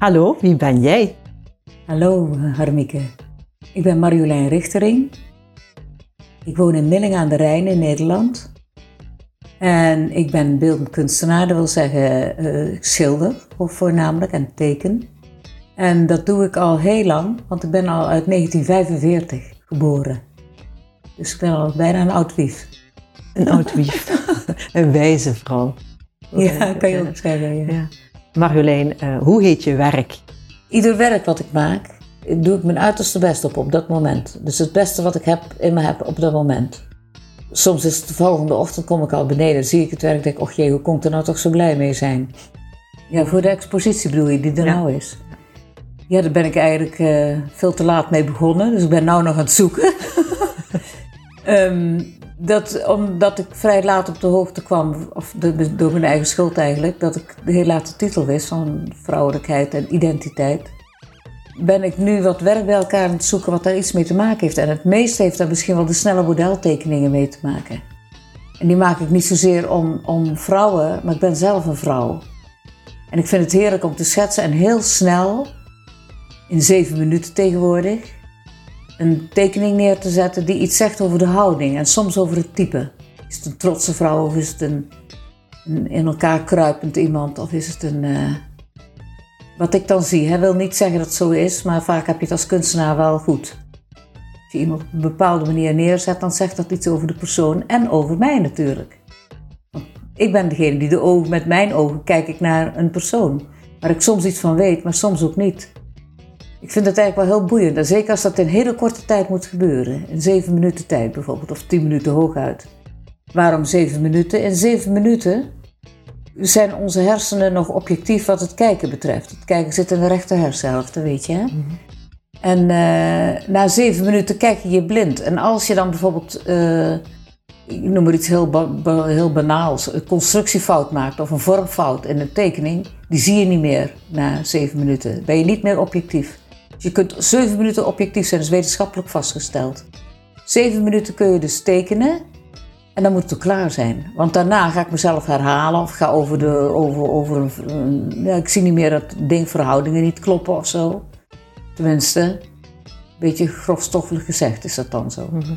Hallo, wie ben jij? Hallo Harmieke, ik ben Marjolein Richtering. Ik woon in Milling aan de Rijn in Nederland. En ik ben beeldend kunstenaar, dat wil zeggen uh, schilder voornamelijk en teken. En dat doe ik al heel lang, want ik ben al uit 1945 geboren. Dus ik ben al bijna een oud wief. Een oud wief. een wijze vrouw. Ja, kan je ook zeggen. Ja. ja. Marjolein, uh, hoe heet je werk? Ieder werk wat ik maak, doe ik mijn uiterste best op op dat moment. Dus het beste wat ik heb in me heb op dat moment. Soms is het de volgende ochtend, kom ik al beneden, zie ik het werk, denk ik, och jee, hoe kon ik er nou toch zo blij mee zijn? Ja, voor de expositie bedoel je, die er nou is. Ja, daar ben ik eigenlijk uh, veel te laat mee begonnen, dus ik ben nou nog aan het zoeken. um, dat, omdat ik vrij laat op de hoogte kwam, of de, door mijn eigen schuld eigenlijk, dat ik de heel late titel wist van vrouwelijkheid en identiteit, ben ik nu wat werk bij elkaar aan het zoeken wat daar iets mee te maken heeft. En het meeste heeft daar misschien wel de snelle modeltekeningen mee te maken. En die maak ik niet zozeer om, om vrouwen, maar ik ben zelf een vrouw. En ik vind het heerlijk om te schetsen en heel snel, in zeven minuten tegenwoordig, een tekening neer te zetten die iets zegt over de houding en soms over het type. Is het een trotse vrouw of is het een, in elkaar kruipend iemand of is het een. Uh, wat ik dan zie, hè, wil niet zeggen dat het zo is, maar vaak heb je het als kunstenaar wel goed. Als je iemand op een bepaalde manier neerzet, dan zegt dat iets over de persoon en over mij natuurlijk. Ik ben degene die de ogen, met mijn ogen kijk ik naar een persoon. Waar ik soms iets van weet, maar soms ook niet. Ik vind het eigenlijk wel heel boeiend. En zeker als dat in hele korte tijd moet gebeuren. In zeven minuten tijd bijvoorbeeld, of tien minuten hooguit. Waarom zeven minuten? In zeven minuten zijn onze hersenen nog objectief wat het kijken betreft. Het kijken zit in de rechter hersenhelft, dat weet je. Hè? Mhm. En uh, na zeven minuten kijk je je blind. En als je dan bijvoorbeeld, uh, ik noem maar iets heel, ba heel banaals, een constructiefout maakt of een vormfout in een tekening, die zie je niet meer na zeven minuten. Ben je niet meer objectief. Je kunt zeven minuten objectief zijn, dat is wetenschappelijk vastgesteld. Zeven minuten kun je dus tekenen en dan moet het klaar zijn. Want daarna ga ik mezelf herhalen of ga over de. Over, over, ja, ik zie niet meer dat denkverhoudingen niet kloppen of zo. Tenminste, een beetje grofstoffelijk gezegd is dat dan zo. Mhm.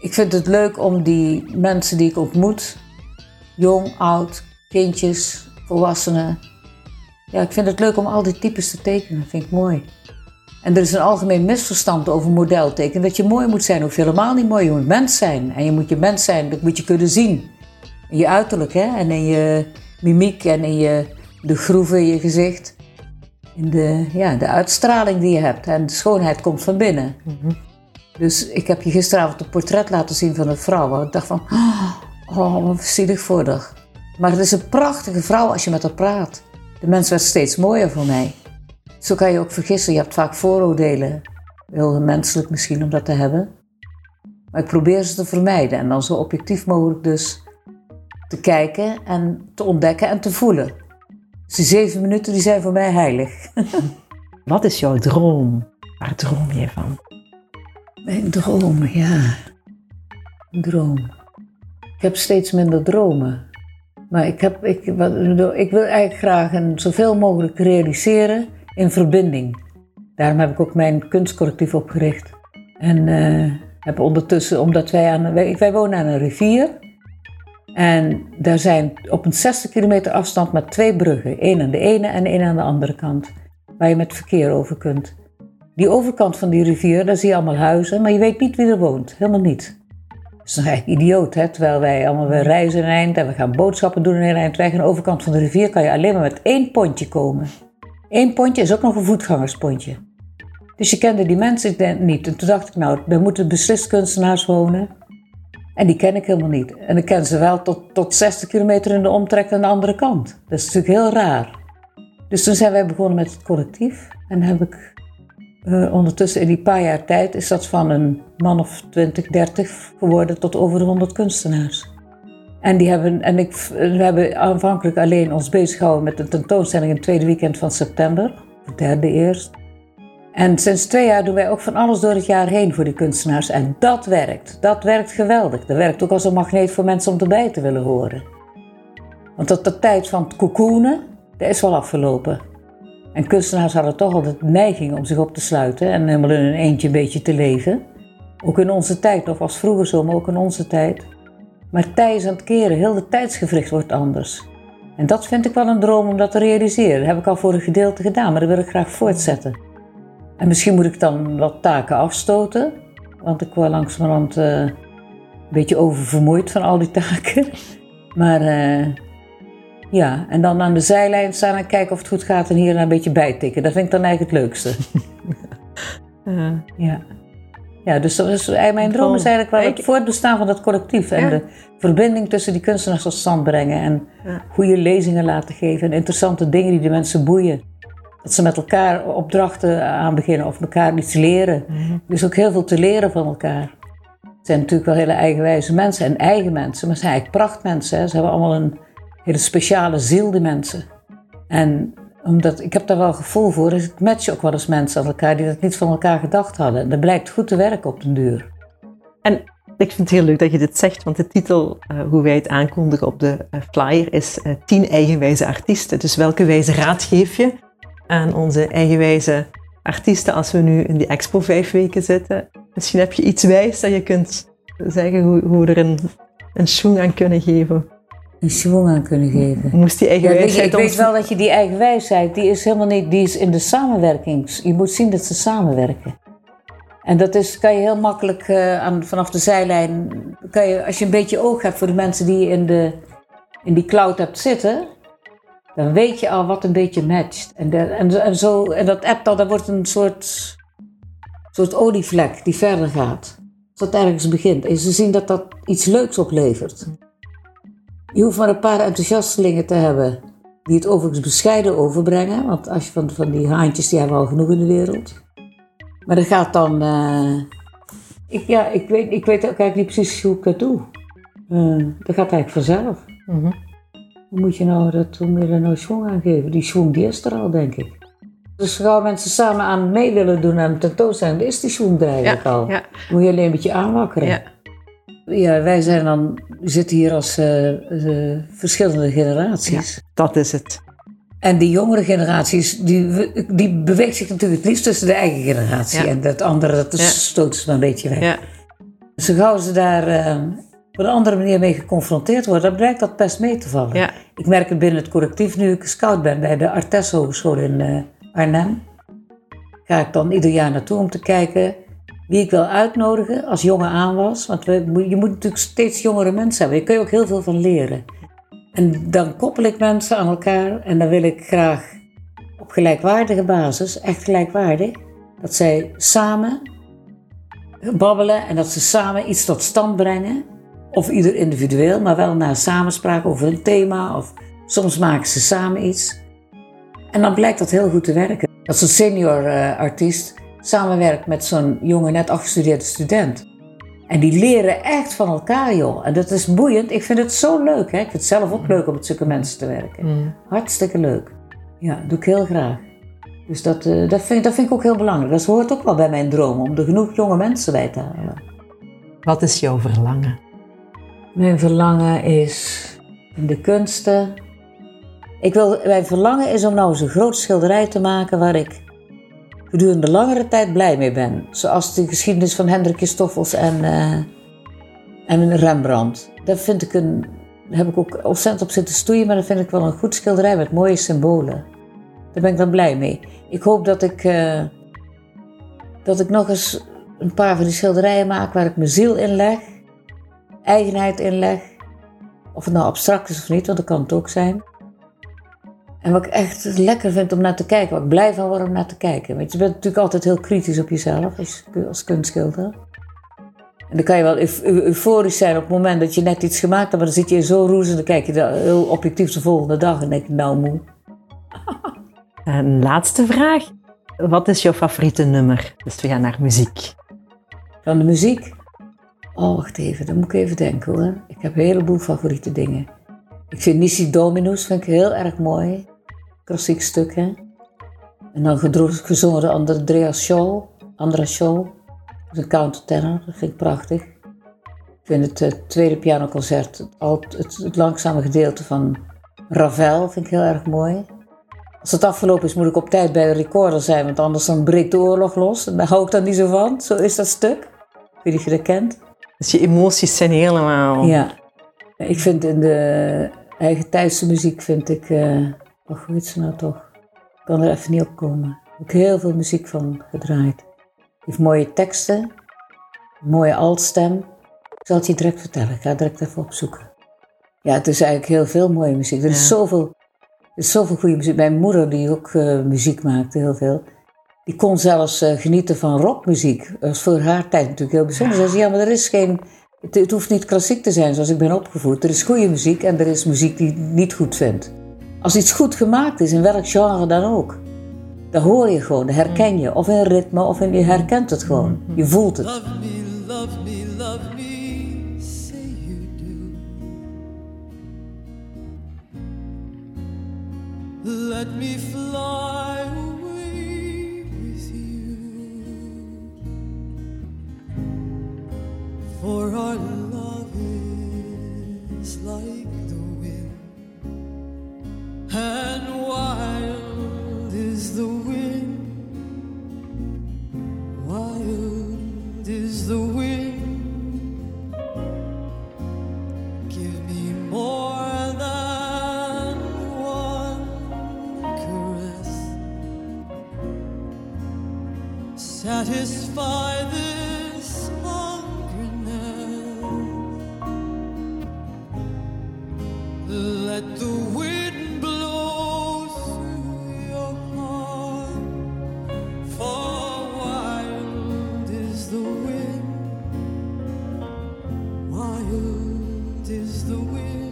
Ik vind het leuk om die mensen die ik ontmoet, jong, oud, kindjes, volwassenen. Ja, ik vind het leuk om al die types te tekenen. Dat vind ik mooi. En er is een algemeen misverstand over modelteken. Dat je mooi moet zijn, je helemaal niet mooi. Je moet mens zijn. En je moet je mens zijn, dat moet je kunnen zien. In je uiterlijk, hè? En in je mimiek en in je, de groeven in je gezicht. In de, ja, de uitstraling die je hebt. En de schoonheid komt van binnen. Mhm. Dus ik heb je gisteravond een portret laten zien van een vrouw. Waar ik dacht van, oh, wat zielig voor haar. Maar het is een prachtige vrouw als je met haar praat. De mens werd steeds mooier voor mij. Zo kan je ook vergissen. Je hebt vaak vooroordelen. Heel menselijk misschien om dat te hebben. Maar ik probeer ze te vermijden. En dan zo objectief mogelijk dus te kijken en te ontdekken en te voelen. Dus die zeven minuten die zijn voor mij heilig. Wat is jouw droom? Waar droom je van? Mijn droom, ja. Een droom. Ik heb steeds minder dromen. Maar ik, heb, ik, ik wil eigenlijk graag een zoveel mogelijk realiseren in verbinding. Daarom heb ik ook mijn kunstcollectief opgericht. En uh, heb ondertussen, omdat wij aan, wij, wonen aan een rivier. En daar zijn op een 60 kilometer afstand maar twee bruggen. één aan de ene en één aan de andere kant. Waar je met verkeer over kunt. Die overkant van die rivier, daar zie je allemaal huizen, maar je weet niet wie er woont. Helemaal niet. Dat is eigenlijk idioot, hè? Terwijl wij allemaal we reizen een eind en we gaan boodschappen doen heel eind. Aan de overkant van de rivier kan je alleen maar met één pontje komen. Eén pontje is ook nog een voetgangerspontje. Dus je kende die mensen niet. En toen dacht ik, nou, daar moeten beslist kunstenaars wonen. En die ken ik helemaal niet. En ik ken ze wel tot, tot 60 kilometer in de omtrek aan de andere kant. Dat is natuurlijk heel raar. Dus toen zijn wij begonnen met het collectief. En heb ik uh, ondertussen in die paar jaar tijd is dat van een man of 20, 30 geworden tot over de 100 kunstenaars. En, die hebben, en ik, we hebben aanvankelijk alleen ons bezig gehouden met de tentoonstelling in het tweede weekend van september, het derde eerst. En sinds twee jaar doen wij ook van alles door het jaar heen voor die kunstenaars. En dat werkt. Dat werkt geweldig. Dat werkt ook als een magneet voor mensen om erbij te willen horen. Want dat de tijd van het cocoonen, dat is wel afgelopen. En kunstenaars hadden toch altijd de neiging om zich op te sluiten en helemaal in een eentje een beetje te leven. Ook in onze tijd, nog was vroeger zo, maar ook in onze tijd. Maar tijd is aan het keren, heel de tijdsgevricht wordt anders. En dat vind ik wel een droom om dat te realiseren. Dat heb ik al voor een gedeelte gedaan, maar dat wil ik graag voortzetten. En misschien moet ik dan wat taken afstoten, want ik word langzamerhand uh, een beetje oververmoeid van al die taken. Maar uh, ja, en dan aan de zijlijn staan en kijken of het goed gaat en hier een beetje bijtikken. Dat vind ik dan eigenlijk het leukste. uh, ja. Ja, dus, dus mijn droom is eigenlijk wel het voortbestaan van dat collectief. En de verbinding tussen die kunstenaars tot stand brengen. En goede lezingen laten geven. En interessante dingen die de mensen boeien. Dat ze met elkaar opdrachten aan beginnen of elkaar iets leren. Mm Er is ook heel veel te leren van elkaar. Het zijn natuurlijk wel hele eigenwijze mensen en eigen mensen. Maar ze zijn eigenlijk prachtmensen. Hè. Ze hebben allemaal een hele speciale ziel, die mensen. En omdat, ik heb daar wel gevoel voor, dus ik match ook wel eens mensen aan elkaar die dat niet van elkaar gedacht hadden. Dat blijkt goed te werken op den duur. En ik vind het heel leuk dat je dit zegt, want de titel, uh, hoe wij het aankondigen op de uh, flyer, is uh, 10 eigenwijze artiesten. Dus welke wijze raad geef je aan onze eigenwijze artiesten als we nu in die expo vijf weken zitten? Misschien heb je iets wijs dat je kunt zeggen hoe, hoe we er een, een aan kunnen geven een schwung aan kunnen geven. Moest die eigen wijsheid... ik weet wel dat je die eigen wijsheid, die is helemaal niet, die is in de samenwerking. Je moet zien dat ze samenwerken. En dat is, kan je heel makkelijk uh, aan, vanaf de zijlijn, kan je, als je een beetje oog hebt voor de mensen die je in, de, in die cloud hebt zitten, dan weet je al wat een beetje matcht. En, de, en, en, zo, en dat app al, dat wordt een soort, soort olievlek die verder gaat. Als dat ergens begint. En ze zien dat dat iets leuks oplevert. Je hoeft maar een paar enthousiastelingen te hebben die het overigens bescheiden overbrengen. Want als je van, van die haantjes, die hebben al genoeg in de wereld. Maar dat gaat dan... Uh, ik, ja, ik weet, ik weet ook eigenlijk niet precies hoe ik dat doe. Uh, dat gaat eigenlijk vanzelf. Mm -hmm. Hoe moet je nou dat, hoe moet je nou schwung aan geven? Die schwung die is er al, denk ik. Dus gauw mensen samen aan mee willen doen aan tentoonstelling, dan is die schwung er eigenlijk ja, al. Ja. Moet je alleen een beetje aanwakkeren. Ja. Ja, wij zijn dan, zitten hier als uh, uh, verschillende generaties. Ja, dat is het. En die jongere generaties, die, die beweegt zich natuurlijk het liefst tussen de eigen generatie. En dat andere, dat ja. stoot ze dan een beetje weg. Ja. Zo gauw ze daar uh, op een andere manier mee geconfronteerd worden, dan blijkt dat best mee te vallen. Ja. Ik merk het binnen het collectief nu ik scout ben bij de Artes Hogeschool in Arnhem. Ga ik dan ieder jaar naartoe om te kijken wie ik wil uitnodigen als jonge aanwas. Want we, je moet natuurlijk steeds jongere mensen hebben. Je kun je ook heel veel van leren. En dan koppel ik mensen aan elkaar en dan wil ik graag op gelijkwaardige basis, echt gelijkwaardig, dat zij samen babbelen en dat ze samen iets tot stand brengen. Of ieder individueel, maar wel naar samenspraak over een thema. Of soms maken ze samen iets. En dan blijkt dat heel goed te werken. Als een senior uh, artiest samenwerkt met zo'n jonge, net afgestudeerde student. En die leren echt van elkaar, joh. En dat is boeiend. Ik vind het zo leuk. Hè? Ik vind het zelf ook leuk om met zulke mensen te werken. Mm. Hartstikke leuk. Ja, doe ik heel graag. Dus dat, uh, dat, vind, dat vind ik ook heel belangrijk. Dat hoort ook wel bij mijn droom, om er genoeg jonge mensen bij te halen. Wat is jouw verlangen? Mijn verlangen is in de kunsten. Ik wil, mijn verlangen is om nou eens een groot schilderij te maken waar ik gedurende langere tijd blij mee ben. Zoals de geschiedenis van Hendrik Stoffels en, uh, en Rembrandt. Daar vind ik een, heb ik ook ontzettend op zitten stoeien, maar dat vind ik wel een goed schilderij met mooie symbolen. Daar ben ik dan blij mee. Ik hoop dat ik, uh, dat ik nog eens een paar van die schilderijen maak waar ik mijn ziel in leg, eigenheid in leg. Of het nou abstract is of niet, want dat kan het ook zijn. En wat ik echt lekker vind om naar te kijken, wat ik blij van word om naar te kijken. Want je bent natuurlijk altijd heel kritisch op jezelf als, als kunstschilder. En dan kan je wel euforisch zijn op het moment dat je net iets gemaakt hebt, maar dan zit je zo roes en dan kijk je heel objectief de volgende dag en denk je, nou moe. Een laatste vraag. Wat is jouw favoriete nummer? Dus we gaan naar muziek. Van de muziek? Oh, wacht even, dan moet ik even denken hoor. Ik heb een heleboel favoriete dingen. Ik vind Nisi Dominus vind ik heel erg mooi. Klassiek stuk, hè. En dan gezongen door Andreas Scholl. Andras Scholl. Dat is een countertenor. Dat vind ik prachtig. Ik vind het uh, tweede pianoconcert, het, het, het, langzame gedeelte van Ravel, vind ik heel erg mooi. Als het afgelopen is, moet ik op tijd bij de recorder zijn, want anders dan breekt de oorlog los. En daar hou ik dan niet zo van. Zo is dat stuk. Ik weet niet of je dat kent. Dus je emoties zijn helemaal... Ja. Ik vind in de eigen tijdse muziek, vind ik... eh oh, hoe heet ze nou toch? Ik kan er even niet op komen. Daar heb ik heel veel muziek van gedraaid. Die heeft mooie teksten, een mooie altstem. Ik zal het je direct vertellen. Ik ga het direct even opzoeken. Ja, het is eigenlijk heel veel mooie muziek. Er is Ja. zoveel, er is zoveel goede muziek. Mijn moeder, die ook eh, muziek maakte, heel veel. Die kon zelfs eh, genieten van rockmuziek. Dat was voor haar tijd natuurlijk heel bijzonder. Ze zei, ja, maar er is geen... Het, het hoeft niet klassiek te zijn zoals ik ben opgevoed. Er is goede muziek en er is muziek die ik niet goed vindt. Als iets goed gemaakt is, in welk genre dan ook, dan hoor je gewoon, dat herken je. Of in ritme, of in, je herkent het gewoon. Je voelt het. Love me, love me, love me, say you do. Let me fly Satisfy this hungerness. Let the wind blow through your heart. For wild is the wind, wild is the wind.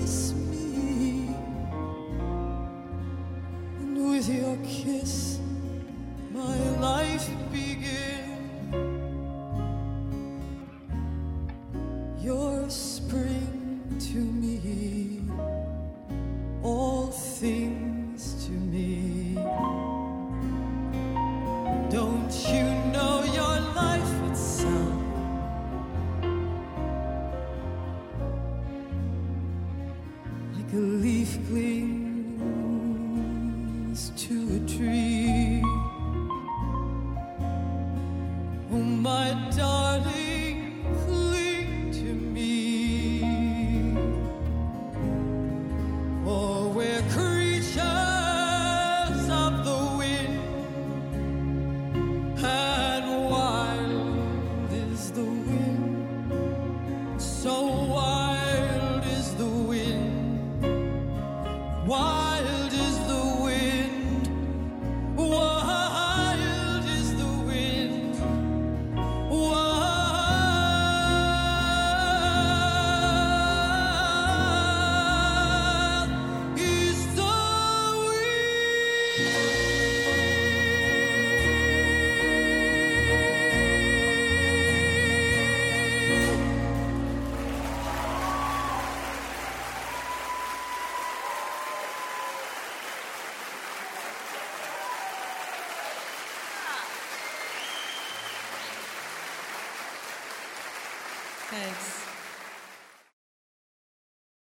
Kiss me, and with your kiss, my life begins. Like a leaf clings to a tree. Oh, my darling, Bye.